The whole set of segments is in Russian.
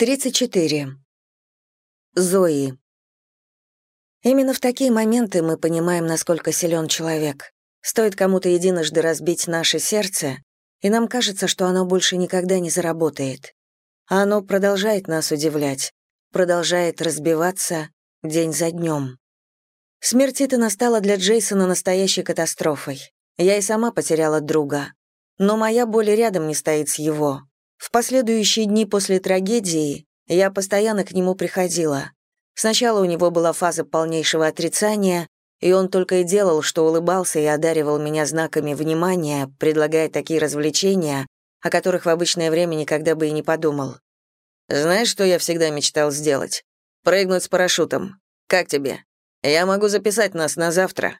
34. Зои. Именно в такие моменты мы понимаем, насколько силен человек. Стоит кому-то единожды разбить наше сердце, и нам кажется, что оно больше никогда не заработает. А оно продолжает нас удивлять, продолжает разбиваться день за днем. Смерть Итана стала для Джейсона настоящей катастрофой. Я и сама потеряла друга. Но моя боль рядом не стоит с его. В последующие дни после трагедии я постоянно к нему приходила. Сначала у него была фаза полнейшего отрицания, и он только и делал, что улыбался и одаривал меня знаками внимания, предлагая такие развлечения, о которых в обычное время никогда бы и не подумал. «Знаешь, что я всегда мечтал сделать? Прыгнуть с парашютом. Как тебе? Я могу записать нас на завтра».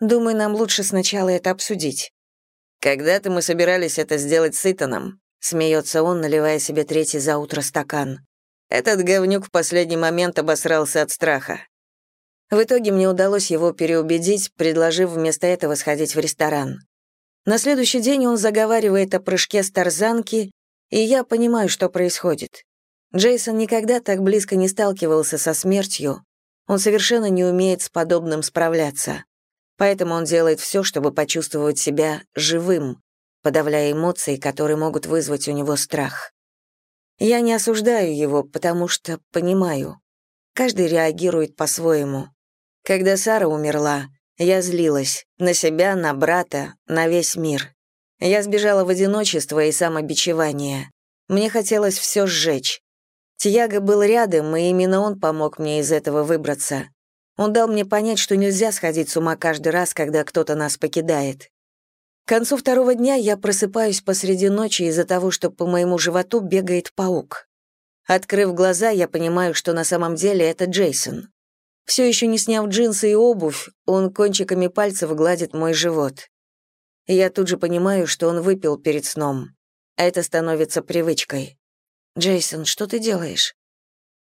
«Думаю, нам лучше сначала это обсудить». «Когда-то мы собирались это сделать с Итаном. Смеется он, наливая себе третий за утро стакан. Этот говнюк в последний момент обосрался от страха. В итоге мне удалось его переубедить, предложив вместо этого сходить в ресторан. На следующий день он заговаривает о прыжке с тарзанки, и я понимаю, что происходит. Джейсон никогда так близко не сталкивался со смертью, он совершенно не умеет с подобным справляться. Поэтому он делает все, чтобы почувствовать себя живым, подавляя эмоции, которые могут вызвать у него страх. Я не осуждаю его, потому что понимаю. Каждый реагирует по-своему. Когда Сара умерла, я злилась на себя, на брата, на весь мир. Я сбежала в одиночество и самобичевание. Мне хотелось все сжечь. Тияга был рядом, и именно он помог мне из этого выбраться. Он дал мне понять, что нельзя сходить с ума каждый раз, когда кто-то нас покидает. К концу второго дня я просыпаюсь посреди ночи из-за того, что по моему животу бегает паук. Открыв глаза, я понимаю, что на самом деле это Джейсон. Все еще не сняв джинсы и обувь, он кончиками пальцев гладит мой живот. Я тут же понимаю, что он выпил перед сном. Это становится привычкой. «Джейсон, что ты делаешь?»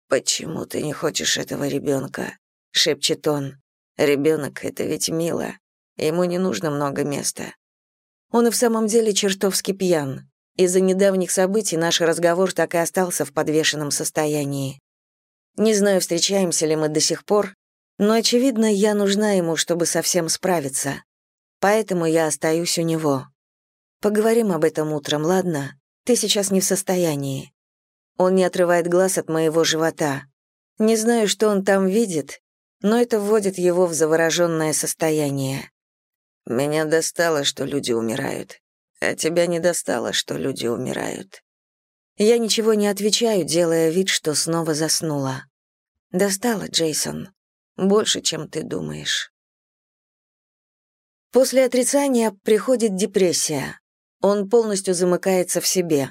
«Почему ты не хочешь этого ребенка?» — шепчет он. «Ребенок — это ведь мило. Ему не нужно много места. Он и в самом деле чертовски пьян. Из-за недавних событий наш разговор так и остался в подвешенном состоянии. Не знаю, встречаемся ли мы до сих пор, но, очевидно, я нужна ему, чтобы совсем справиться. Поэтому я остаюсь у него. Поговорим об этом утром, ладно? Ты сейчас не в состоянии. Он не отрывает глаз от моего живота. Не знаю, что он там видит, но это вводит его в завороженное состояние. Меня достало, что люди умирают. А тебя не достало, что люди умирают. Я ничего не отвечаю, делая вид, что снова заснула. Достало, Джейсон. Больше, чем ты думаешь. После отрицания приходит депрессия. Он полностью замыкается в себе.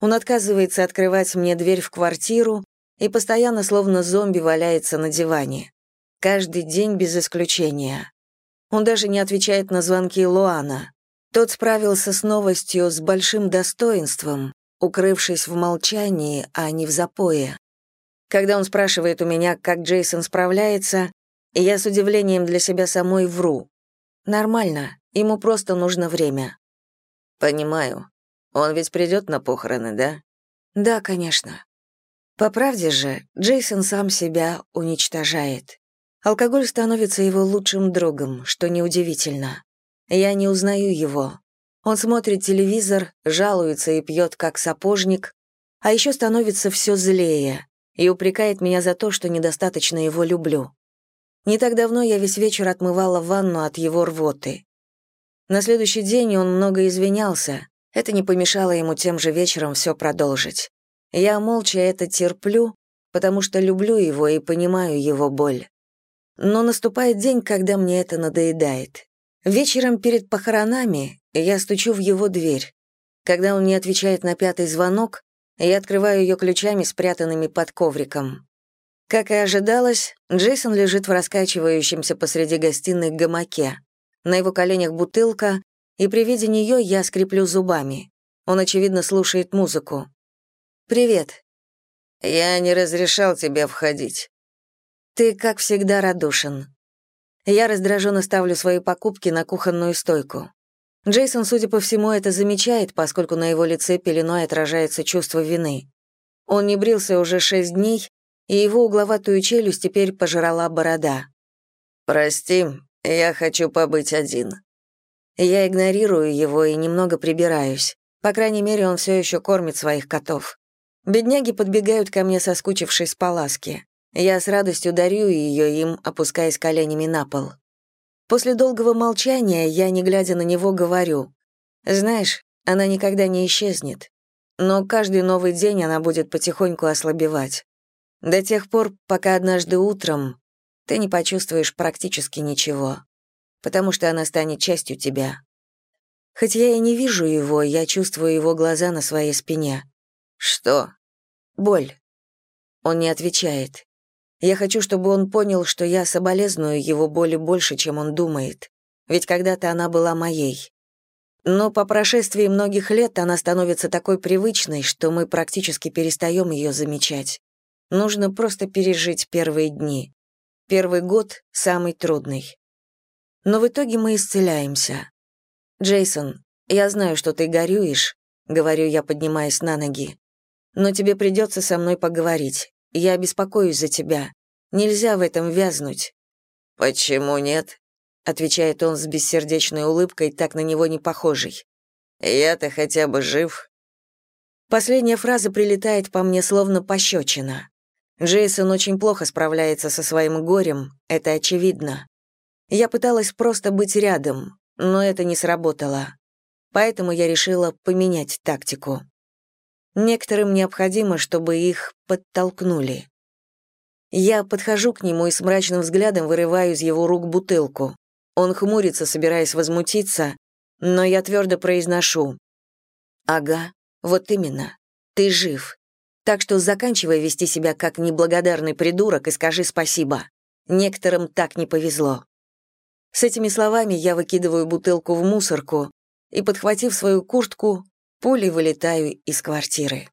Он отказывается открывать мне дверь в квартиру и постоянно словно зомби валяется на диване. Каждый день без исключения. Он даже не отвечает на звонки Луана. Тот справился с новостью с большим достоинством, укрывшись в молчании, а не в запое. Когда он спрашивает у меня, как Джейсон справляется, я с удивлением для себя самой вру. Нормально, ему просто нужно время. Понимаю. Он ведь придет на похороны, да? Да, конечно. По правде же, Джейсон сам себя уничтожает. Алкоголь становится его лучшим другом, что неудивительно. Я не узнаю его. Он смотрит телевизор, жалуется и пьет как сапожник, а еще становится все злее и упрекает меня за то, что недостаточно его люблю. Не так давно я весь вечер отмывала ванну от его рвоты. На следующий день он много извинялся, это не помешало ему тем же вечером все продолжить. Я молча это терплю, потому что люблю его и понимаю его боль. Но наступает день, когда мне это надоедает. Вечером перед похоронами я стучу в его дверь. Когда он не отвечает на пятый звонок, я открываю ее ключами, спрятанными под ковриком. Как и ожидалось, Джейсон лежит в раскачивающемся посреди гостиной гамаке. На его коленях бутылка, и при виде нее я скреплю зубами. Он, очевидно, слушает музыку. «Привет». «Я не разрешал тебе входить», ты, как всегда, радушен. Я раздраженно ставлю свои покупки на кухонную стойку. Джейсон, судя по всему, это замечает, поскольку на его лице пеленой отражается чувство вины. Он не брился уже шесть дней, и его угловатую челюсть теперь пожрала борода. «Прости, я хочу побыть один». Я игнорирую его и немного прибираюсь. По крайней мере, он все еще кормит своих котов. Бедняги подбегают ко мне, соскучившись по ласке. Я с радостью дарю ее им, опускаясь коленями на пол. После долгого молчания я, не глядя на него, говорю. «Знаешь, она никогда не исчезнет. Но каждый новый день она будет потихоньку ослабевать. До тех пор, пока однажды утром ты не почувствуешь практически ничего, потому что она станет частью тебя. Хоть я и не вижу его, я чувствую его глаза на своей спине. Что? Боль. Он не отвечает. Я хочу, чтобы он понял, что я соболезную его боли больше, чем он думает. Ведь когда-то она была моей. Но по прошествии многих лет она становится такой привычной, что мы практически перестаем ее замечать. Нужно просто пережить первые дни. Первый год — самый трудный. Но в итоге мы исцеляемся. «Джейсон, я знаю, что ты горюешь», — говорю я, поднимаясь на ноги. «Но тебе придется со мной поговорить. Я беспокоюсь за тебя. Нельзя в этом вязнуть». «Почему нет?» — отвечает он с бессердечной улыбкой, так на него не похожей. «Я-то хотя бы жив». Последняя фраза прилетает по мне словно пощечина. Джейсон очень плохо справляется со своим горем, это очевидно. Я пыталась просто быть рядом, но это не сработало. Поэтому я решила поменять тактику. Некоторым необходимо, чтобы их подтолкнули. Я подхожу к нему и с мрачным взглядом вырываю из его рук бутылку. Он хмурится, собираясь возмутиться, но я твердо произношу. «Ага, вот именно. Ты жив. Так что заканчивай вести себя как неблагодарный придурок и скажи спасибо. Некоторым так не повезло. С этими словами я выкидываю бутылку в мусорку и, подхватив свою куртку, пулей вылетаю из квартиры.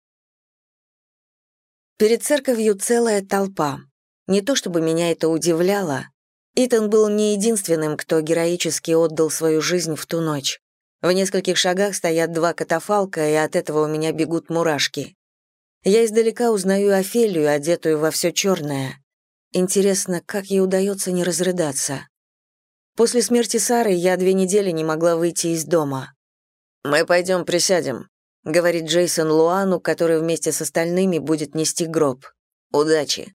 Перед церковью целая толпа. Не то чтобы меня это удивляло. Итан был не единственным, кто героически отдал свою жизнь в ту ночь. В нескольких шагах стоят два катафалка, и от этого у меня бегут мурашки. Я издалека узнаю Офелию, одетую во все черное. Интересно, как ей удается не разрыдаться. После смерти Сары я две недели не могла выйти из дома. «Мы пойдем присядем», — говорит Джейсон Луану, который вместе с остальными будет нести гроб. «Удачи».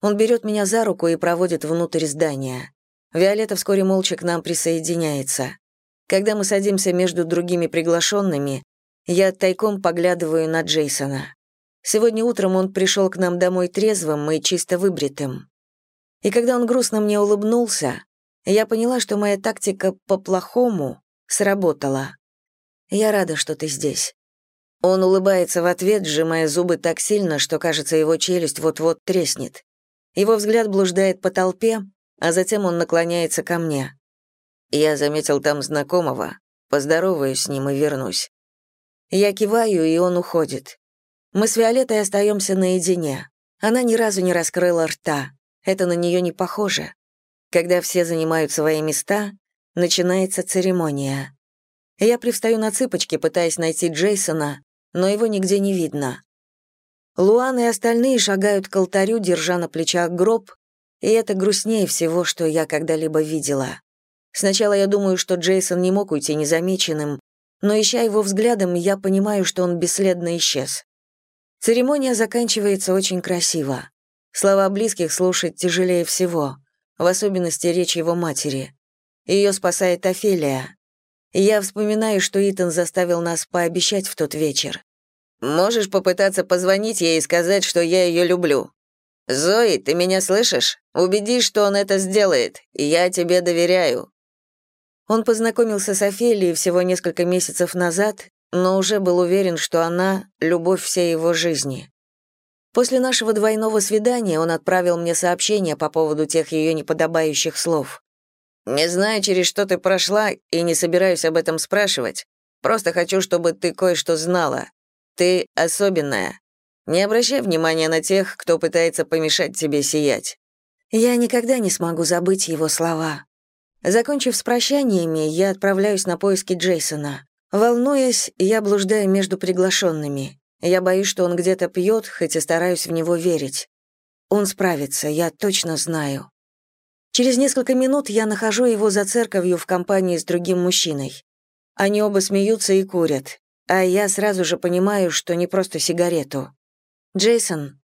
Он берет меня за руку и проводит внутрь здания. Виолетта вскоре молча к нам присоединяется. Когда мы садимся между другими приглашенными, я тайком поглядываю на Джейсона. Сегодня утром он пришел к нам домой трезвым и чисто выбритым. И когда он грустно мне улыбнулся, я поняла, что моя тактика по-плохому сработала. Я рада, что ты здесь. Он улыбается в ответ, сжимая зубы так сильно, что, кажется, его челюсть вот-вот треснет. Его взгляд блуждает по толпе, а затем он наклоняется ко мне. Я заметил там знакомого, поздороваюсь с ним и вернусь. Я киваю, и он уходит. Мы с Виолеттой остаемся наедине. Она ни разу не раскрыла рта. Это на нее не похоже. Когда все занимают свои места, начинается церемония. Я привстаю на цыпочки, пытаясь найти Джейсона, но его нигде не видно. Луан и остальные шагают к алтарю, держа на плечах гроб, и это грустнее всего, что я когда-либо видела. Сначала я думаю, что Джейсон не мог уйти незамеченным, но, ища его взглядом, я понимаю, что он бесследно исчез. Церемония заканчивается очень красиво. Слова близких слушать тяжелее всего, в особенности речь его матери. Ее спасает Офелия. Я вспоминаю, что Итан заставил нас пообещать в тот вечер. «Можешь попытаться позвонить ей и сказать, что я ее люблю. Зои, ты меня слышишь? Убедись, что он это сделает. Я тебе доверяю». Он познакомился с Офелией всего несколько месяцев назад но уже был уверен, что она — любовь всей его жизни. После нашего двойного свидания он отправил мне сообщение по поводу тех ее неподобающих слов. «Не знаю, через что ты прошла, и не собираюсь об этом спрашивать. Просто хочу, чтобы ты кое-что знала. Ты особенная. Не обращай внимания на тех, кто пытается помешать тебе сиять». Я никогда не смогу забыть его слова. Закончив с прощаниями, я отправляюсь на поиски Джейсона. Волнуясь, я блуждаю между приглашенными. Я боюсь, что он где-то пьет, хоть и стараюсь в него верить. Он справится, я точно знаю. Через несколько минут я нахожу его за церковью в компании с другим мужчиной. Они оба смеются и курят, а я сразу же понимаю, что не просто сигарету. «Джейсон».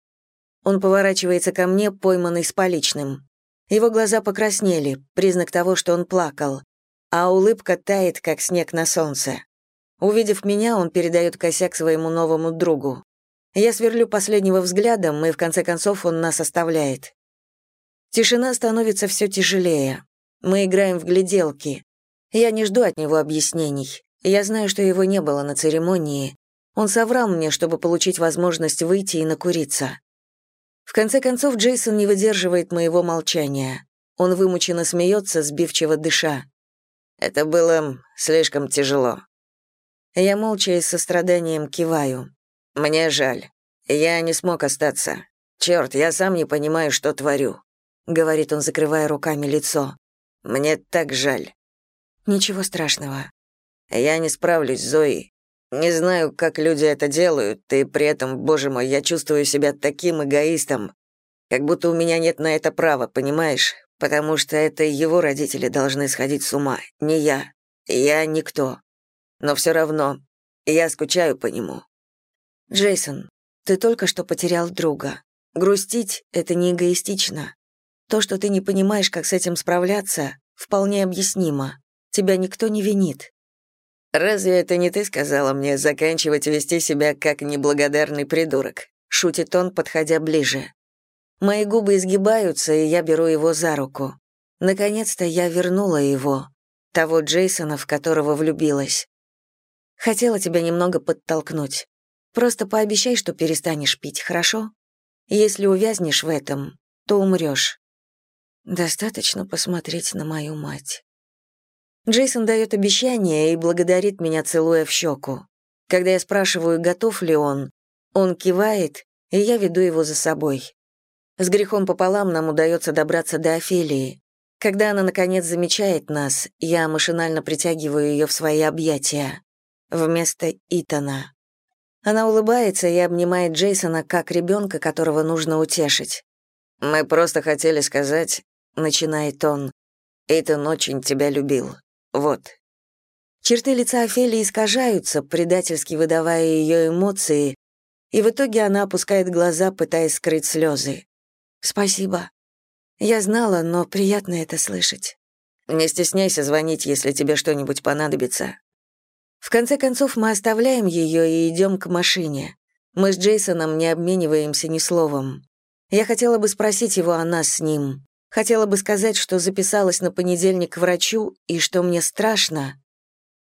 Он поворачивается ко мне, пойманный с поличным. Его глаза покраснели, признак того, что он плакал, а улыбка тает, как снег на солнце. Увидев меня, он передает косяк своему новому другу. Я сверлю последнего взглядом, и в конце концов он нас оставляет. Тишина становится все тяжелее. Мы играем в гляделки. Я не жду от него объяснений. Я знаю, что его не было на церемонии. Он соврал мне, чтобы получить возможность выйти и накуриться. В конце концов, Джейсон не выдерживает моего молчания. Он вымученно смеется, сбивчиво дыша. Это было слишком тяжело. Я молча и с состраданием киваю. Мне жаль. Я не смог остаться. Черт, я сам не понимаю, что творю», — говорит он, закрывая руками лицо. «Мне так жаль». «Ничего страшного». «Я не справлюсь, Зои. Не знаю, как люди это делают, и при этом, боже мой, я чувствую себя таким эгоистом, как будто у меня нет на это права, понимаешь? Потому что это его родители должны сходить с ума, не я. Я никто но все равно я скучаю по нему. Джейсон, ты только что потерял друга. Грустить — это не эгоистично. То, что ты не понимаешь, как с этим справляться, вполне объяснимо. Тебя никто не винит. «Разве это не ты сказала мне заканчивать вести себя как неблагодарный придурок?» — шутит он, подходя ближе. Мои губы изгибаются, и я беру его за руку. Наконец-то я вернула его, того Джейсона, в которого влюбилась. Хотела тебя немного подтолкнуть. Просто пообещай, что перестанешь пить, хорошо? Если увязнешь в этом, то умрешь. Достаточно посмотреть на мою мать. Джейсон дает обещание и благодарит меня, целуя в щеку. Когда я спрашиваю, готов ли он, он кивает, и я веду его за собой. С грехом пополам нам удается добраться до Офелии. Когда она, наконец, замечает нас, я машинально притягиваю ее в свои объятия вместо Итана. Она улыбается и обнимает Джейсона как ребенка, которого нужно утешить. «Мы просто хотели сказать», — начинает он, «Итан очень тебя любил. Вот». Черты лица Офелии искажаются, предательски выдавая ее эмоции, и в итоге она опускает глаза, пытаясь скрыть слезы. «Спасибо. Я знала, но приятно это слышать. Не стесняйся звонить, если тебе что-нибудь понадобится. В конце концов, мы оставляем ее и идем к машине. Мы с Джейсоном не обмениваемся ни словом. Я хотела бы спросить его о нас с ним. Хотела бы сказать, что записалась на понедельник к врачу и что мне страшно.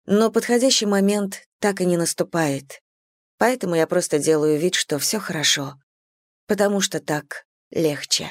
Но подходящий момент так и не наступает. Поэтому я просто делаю вид, что все хорошо. Потому что так легче.